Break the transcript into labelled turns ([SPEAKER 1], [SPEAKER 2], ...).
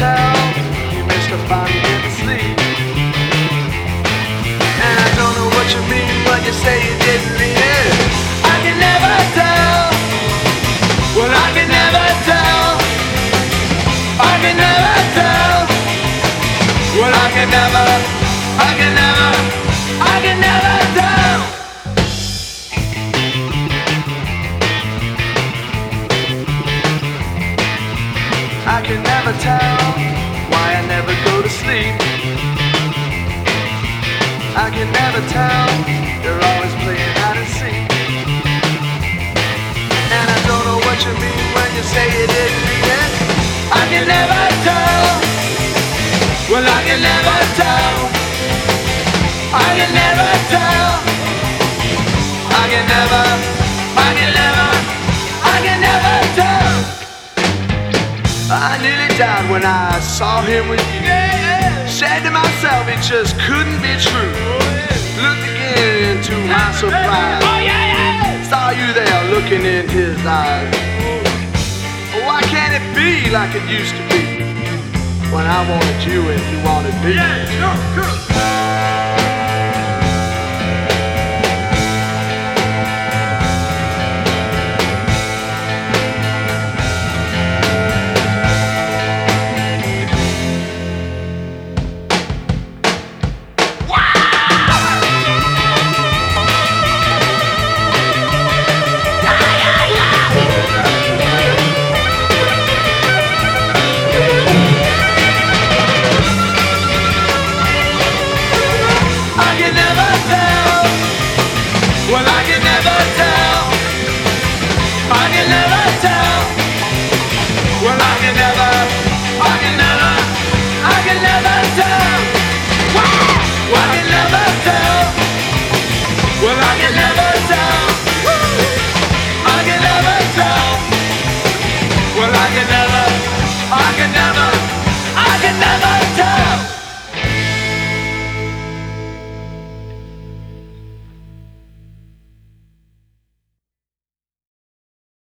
[SPEAKER 1] tell you missed a fun to sleep. And I don't know what you mean when you say you didn't mean it. I can never tell. Well, I can never tell. I can never tell. Well, I can never. I can never. I can never tell. I can never tell why I never go to sleep. I can never tell, you're always playing hide and seek. And I don't know what you mean when you say you didn't mean it. I can never tell. Well, I can never tell. I can never tell. I can never, I nearly died when I saw him with you. Yeah. Said to myself, it just couldn't be true. Looked again to my surprise. Oh, saw you there looking in his eyes. Oh, why can't it be like it used to be? When I wanted you and you wanted me. I can never